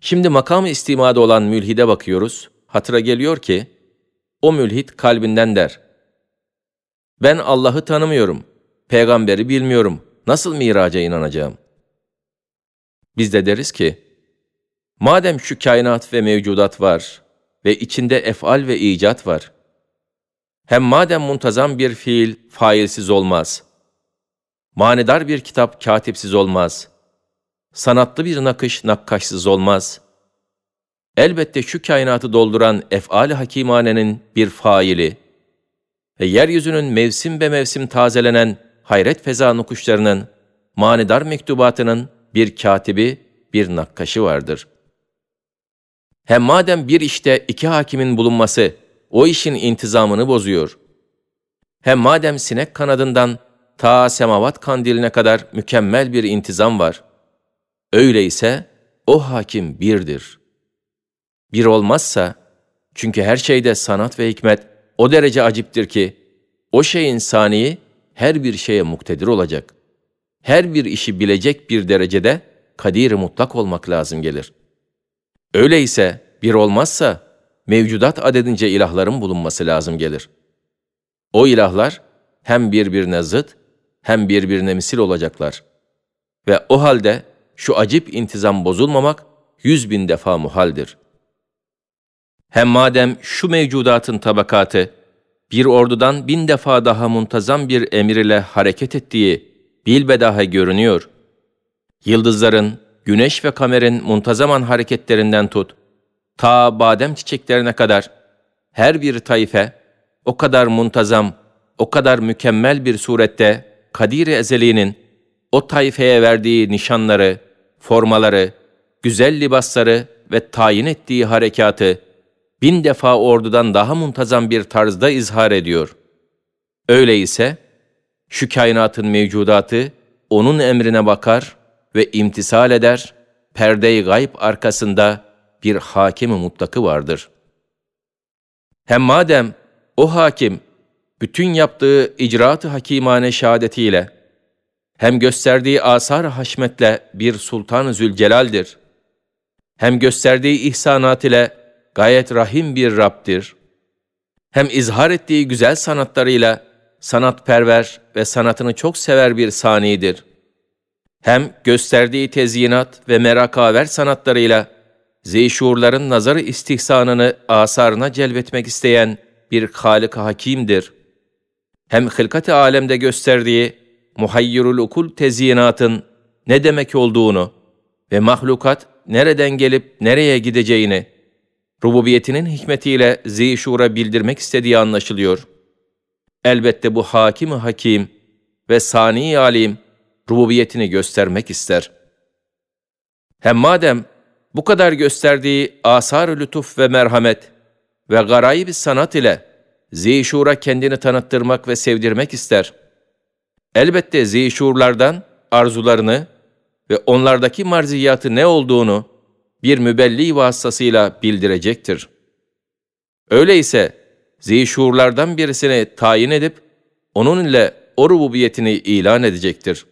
Şimdi makam istimada olan mülhide bakıyoruz. Hatıra geliyor ki, o mülhit kalbinden der. Ben Allah'ı tanımıyorum, peygamberi bilmiyorum, nasıl miraca inanacağım? Biz de deriz ki, madem şu kainat ve mevcudat var ve içinde efal ve icat var, hem madem muntazam bir fiil failsiz olmaz, manidar bir kitap katipsiz olmaz, sanatlı bir nakış nakkaşsız olmaz. Elbette şu kainatı dolduran ef'al-i hakimanenin bir faili ve yeryüzünün mevsim be mevsim tazelenen hayret feza nukuşlarının, manidar mektubatının bir katibi, bir nakkaşı vardır. Hem madem bir işte iki hakimin bulunması o işin intizamını bozuyor, hem madem sinek kanadından ta semavat kandiline kadar mükemmel bir intizam var, öyleyse o hakim birdir. Bir olmazsa, çünkü her şeyde sanat ve hikmet o derece aciptir ki, o şeyin saniyi her bir şeye muktedir olacak. Her bir işi bilecek bir derecede kadir mutlak olmak lazım gelir. Öyleyse bir olmazsa mevcudat adedince ilahların bulunması lazım gelir. O ilahlar hem birbirine zıt hem birbirine misil olacaklar. Ve o halde şu acip intizam bozulmamak yüz bin defa muhaldir. Hem madem şu mevcudatın tabakatı, bir ordudan bin defa daha muntazam bir emir ile hareket ettiği bilbedaha görünüyor. Yıldızların, güneş ve kamerin muntazaman hareketlerinden tut, ta badem çiçeklerine kadar her bir taife o kadar muntazam, o kadar mükemmel bir surette Kadir-i Ezeli'nin o taifeye verdiği nişanları, formaları, güzel libasları ve tayin ettiği harekatı bin defa ordudan daha muntazam bir tarzda izhar ediyor. Öyleyse, şu kainatın mevcudatı onun emrine bakar ve imtisal eder, perde-i gayb arkasında bir hakim mutlakı vardır. Hem madem o hakim bütün yaptığı icraat-ı hakimane şehadetiyle hem gösterdiği asar haşmetle bir sultan-ı zülcelal'dir. Hem gösterdiği ihsanat ile gayet rahim bir Rab'dir. Hem izhar ettiği güzel sanatlarıyla sanatperver ve sanatını çok sever bir sanidir. Hem gösterdiği tezyinat ve merakaver sanatlarıyla zeyşurların nazarı istihsanını asarına celbetmek isteyen bir halik Hakim'dir. Hem hılkat-ı alemde gösterdiği muhayyirul ukul tezyinatın ne demek olduğunu ve mahlukat nereden gelip nereye gideceğini, rububiyetinin hikmetiyle zişura bildirmek istediği anlaşılıyor. Elbette bu hakim hakim ve sani alim rububiyetini göstermek ister. Hem madem bu kadar gösterdiği asar-ı lütuf ve merhamet ve garayib sanat ile zişura kendini tanıttırmak ve sevdirmek ister. Elbette zişurlardan arzularını ve onlardaki marziyatı ne olduğunu bir mübelli vasıtasıyla bildirecektir. Öyleyse zişurlardan birisini tayin edip onun ile o rububiyetini ilan edecektir.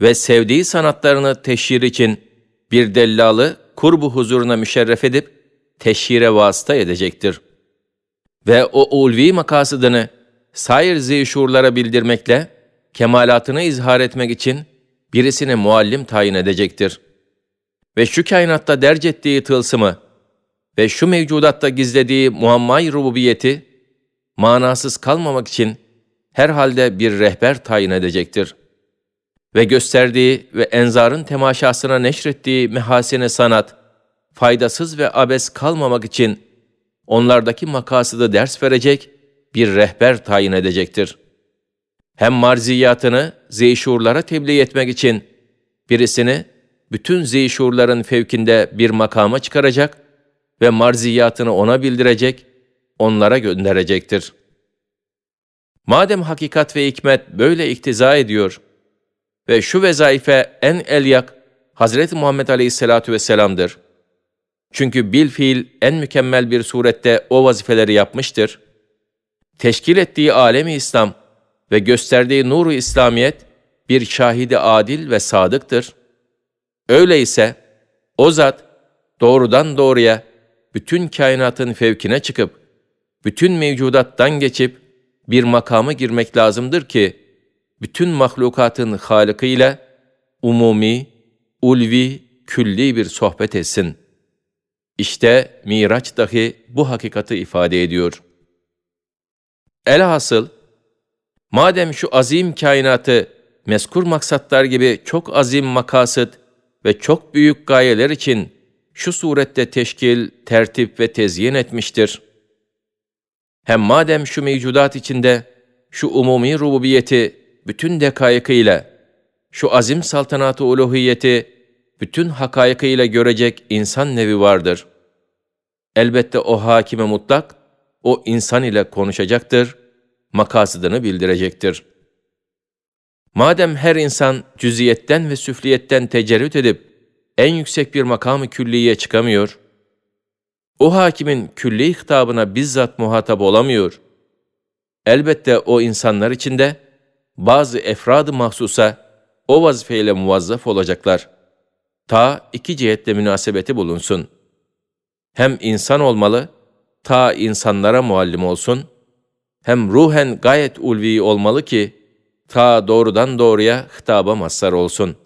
Ve sevdiği sanatlarını teşhir için bir dellalı kurbu huzuruna müşerref edip teşhire vasıta edecektir. Ve o ulvi makasıdını sair zişurlara bildirmekle kemalatını izhar etmek için birisini muallim tayin edecektir. Ve şu kainatta derc ettiği tılsımı ve şu mevcudatta gizlediği muammay rububiyeti manasız kalmamak için herhalde bir rehber tayin edecektir. Ve gösterdiği ve enzarın temaşasına neşrettiği mehasine sanat, faydasız ve abes kalmamak için onlardaki makasıda ders verecek bir rehber tayin edecektir.'' Hem marziyatını zeyşurlara tebliğ etmek için birisini bütün zeyşurların fevkinde bir makama çıkaracak ve marziyatını ona bildirecek, onlara gönderecektir. Madem hakikat ve hikmet böyle iktiza ediyor ve şu vezaife en elyak Hz. Muhammed Aleyhisselatü Vesselam'dır. Çünkü bil fiil en mükemmel bir surette o vazifeleri yapmıştır. Teşkil ettiği alemi İslam, ve gösterdiği nuru İslamiyet bir şahidi adil ve sadıktır. Öyleyse o zat doğrudan doğruya bütün kainatın fevkine çıkıp, bütün mevcudattan geçip bir makama girmek lazımdır ki, bütün mahlukatın Halık'ı ile umumi, ulvi, külli bir sohbet etsin. İşte Miraç dahi bu hakikati ifade ediyor. Elhasıl, madem şu azim kainatı meskur maksatlar gibi çok azim makasıt ve çok büyük gayeler için şu surette teşkil, tertip ve tezyin etmiştir. Hem madem şu mevcudat içinde şu umumi rububiyeti bütün dekayıkıyla, şu azim saltanatı uluhiyeti bütün hakayıkıyla görecek insan nevi vardır. Elbette o hakime mutlak, o insan ile konuşacaktır, makasıdını bildirecektir. Madem her insan cüziyetten ve süfliyetten tecerrüt edip, en yüksek bir makamı külliye çıkamıyor, o hakimin külli hitabına bizzat muhatap olamıyor. Elbette o insanlar içinde bazı efrad-ı mahsusa o vazifeyle muvazzaf olacaklar. Ta iki cihetle münasebeti bulunsun. Hem insan olmalı, ta insanlara muallim olsun, hem ruhen gayet ulvi olmalı ki, ta doğrudan doğruya hitaba mazhar olsun.''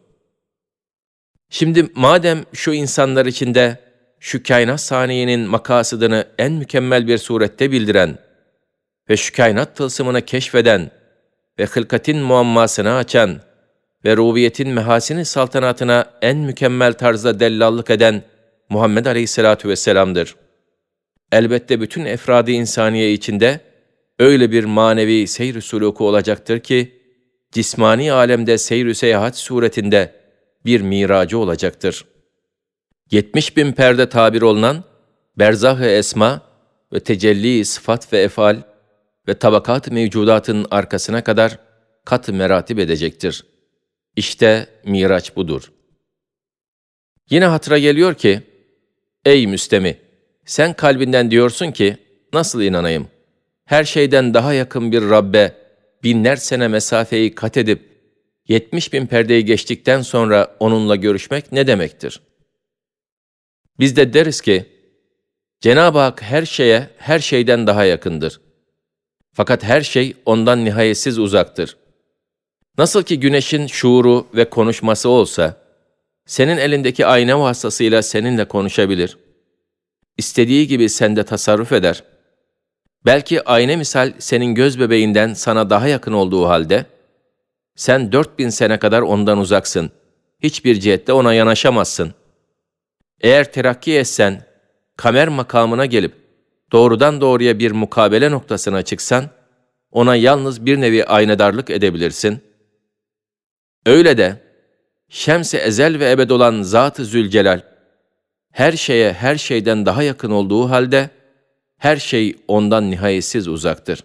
Şimdi madem şu insanlar içinde şu kainat saniyenin makasıdını en mükemmel bir surette bildiren ve şu kainat tılsımını keşfeden ve hılkatin muammasını açan ve rubiyetin mehasini saltanatına en mükemmel tarzda dellallık eden Muhammed Aleyhisselatü Vesselam'dır. Elbette bütün efradi insaniye içinde öyle bir manevi seyr-i suluku olacaktır ki, cismani alemde seyr-i seyahat suretinde bir miracı olacaktır. 70 bin perde tabir olunan berzah-ı esma ve tecelli sıfat ve efal ve tabakat mevcudatın arkasına kadar kat meratip edecektir. İşte miraç budur. Yine hatıra geliyor ki, Ey müstemi, sen kalbinden diyorsun ki, nasıl inanayım? Her şeyden daha yakın bir Rabbe, binler sene mesafeyi kat edip, 70 bin perdeyi geçtikten sonra onunla görüşmek ne demektir? Biz de deriz ki, Cenab-ı Hak her şeye, her şeyden daha yakındır. Fakat her şey ondan nihayetsiz uzaktır. Nasıl ki güneşin şuuru ve konuşması olsa, senin elindeki ayna vasıtasıyla seninle konuşabilir. İstediği gibi sende tasarruf eder. Belki ayna misal senin göz bebeğinden sana daha yakın olduğu halde, sen dört bin sene kadar ondan uzaksın. Hiçbir cihette ona yanaşamazsın. Eğer terakki etsen, kamer makamına gelip doğrudan doğruya bir mukabele noktasına çıksan, ona yalnız bir nevi aynadarlık edebilirsin. Öyle de, şems ezel ve ebed olan Zat-ı Zülcelal, her şeye her şeyden daha yakın olduğu halde, her şey ondan nihayetsiz uzaktır.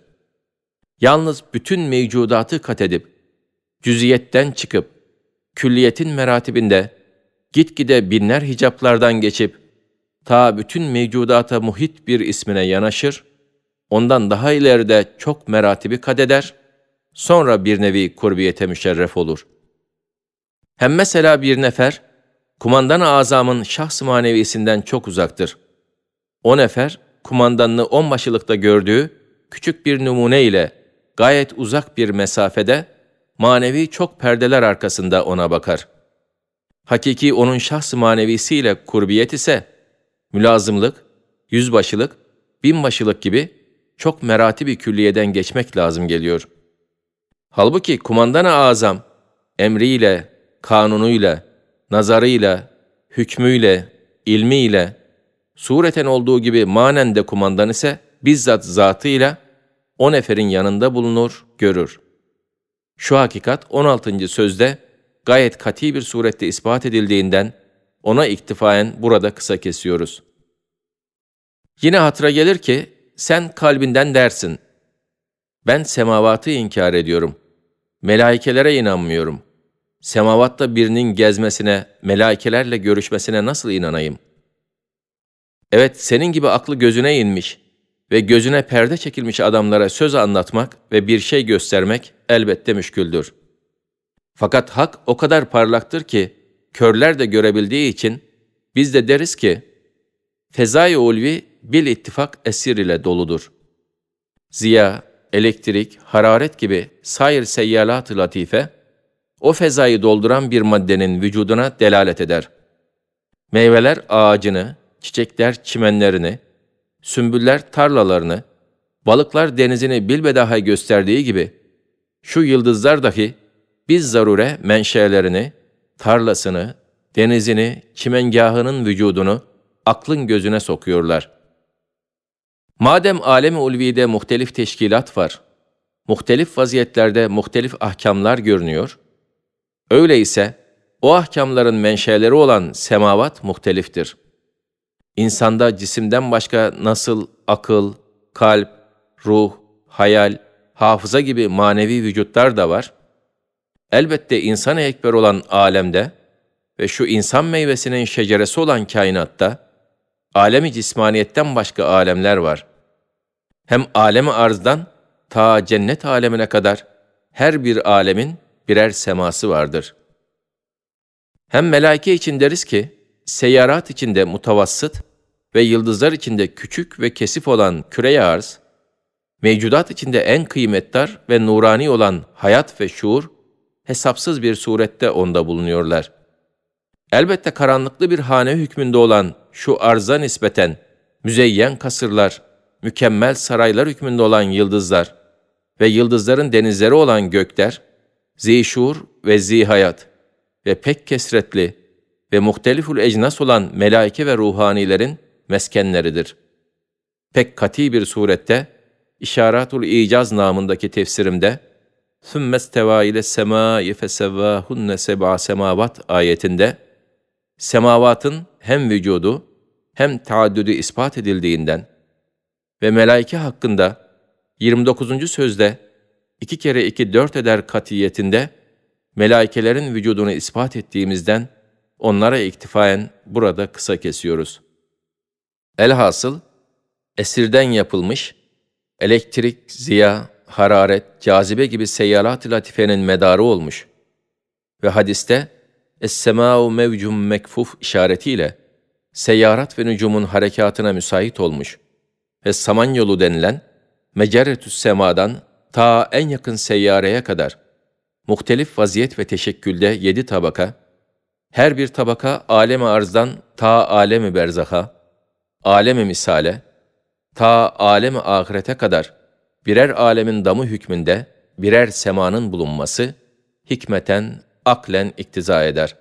Yalnız bütün mevcudatı kat edip, cüziyetten çıkıp, külliyetin meratibinde, gitgide binler hicaplardan geçip, ta bütün mevcudata muhit bir ismine yanaşır, ondan daha ileride çok meratibi kadeder, sonra bir nevi kurbiyete müşerref olur. Hem mesela bir nefer, kumandan-ı azamın şahs manevisinden çok uzaktır. O nefer, kumandanını onbaşılıkta gördüğü küçük bir numune ile gayet uzak bir mesafede manevi çok perdeler arkasında ona bakar. Hakiki onun şahs manevisiyle kurbiyet ise, mülazımlık, yüzbaşılık, binbaşılık gibi çok meratibi külliyeden geçmek lazım geliyor. Halbuki kumandan-ı azam, emriyle, kanunuyla, nazarıyla, hükmüyle, ilmiyle, sureten olduğu gibi manen de kumandan ise bizzat zatıyla o neferin yanında bulunur, görür. Şu hakikat 16. sözde gayet kati bir surette ispat edildiğinden ona iktifaen burada kısa kesiyoruz. Yine hatıra gelir ki sen kalbinden dersin. Ben semavatı inkar ediyorum. Melaikelere inanmıyorum. Semavatta birinin gezmesine, melaikelerle görüşmesine nasıl inanayım? Evet, senin gibi aklı gözüne inmiş, ve gözüne perde çekilmiş adamlara söz anlatmak ve bir şey göstermek elbette müşküldür. Fakat hak o kadar parlaktır ki, körler de görebildiği için biz de deriz ki, Fezai ulvi bil ittifak esir ile doludur. Ziya, elektrik, hararet gibi sair seyyalat-ı latife, o fezayı dolduran bir maddenin vücuduna delalet eder. Meyveler ağacını, çiçekler çimenlerini, sümbüller tarlalarını, balıklar denizini bilbedaha gösterdiği gibi, şu yıldızlar dahi biz zarure menşelerini, tarlasını, denizini, çimengahının vücudunu aklın gözüne sokuyorlar. Madem alem-i ulvide muhtelif teşkilat var, muhtelif vaziyetlerde muhtelif ahkamlar görünüyor, öyleyse o ahkamların menşeleri olan semavat muhteliftir. İnsanda cisimden başka nasıl akıl, kalp, ruh, hayal, hafıza gibi manevi vücutlar da var, elbette insan ekber olan alemde ve şu insan meyvesinin şeceresi olan kainatta, alemi cismaniyetten başka alemler var. Hem alemi arzdan ta cennet alemine kadar her bir alemin birer seması vardır. Hem melaike için deriz ki, seyyarat içinde mutavassıt ve yıldızlar içinde küçük ve kesif olan küre arz, mevcudat içinde en kıymetdar ve nurani olan hayat ve şuur, hesapsız bir surette onda bulunuyorlar. Elbette karanlıklı bir hane hükmünde olan şu arza nispeten müzeyyen kasırlar, mükemmel saraylar hükmünde olan yıldızlar ve yıldızların denizleri olan gökler, zişur ve zihayat ve pek kesretli ve muhteliful ecnas olan melaike ve ruhanilerin meskenleridir. Pek kati bir surette, İşaratul İcaz namındaki tefsirimde, ثُمَّ اسْتَوَى اِلَى السَّمَاءِ فَسَوَّاهُنَّ سَبْعَ semavat ayetinde, semavatın hem vücudu hem taaddüdü ispat edildiğinden ve melaike hakkında 29. sözde iki kere iki dört eder katiyetinde melaikelerin vücudunu ispat ettiğimizden onlara iktifaen burada kısa kesiyoruz. Elhasıl, esirden yapılmış, elektrik, ziya, hararet, cazibe gibi seyyarat-ı latifenin medarı olmuş ve hadiste es-semâ'u mevcum mekfuf işaretiyle seyyarat ve nücumun harekatına müsait olmuş ve Samanyolu denilen mecerretü's semadan ta en yakın seyyareye kadar muhtelif vaziyet ve teşekkülde yedi tabaka, her bir tabaka alem-i arzdan ta alem-i berzaha, alem-i misale, ta alem-i ahirete kadar birer alemin damı hükmünde birer semanın bulunması, hikmeten, aklen iktiza eder.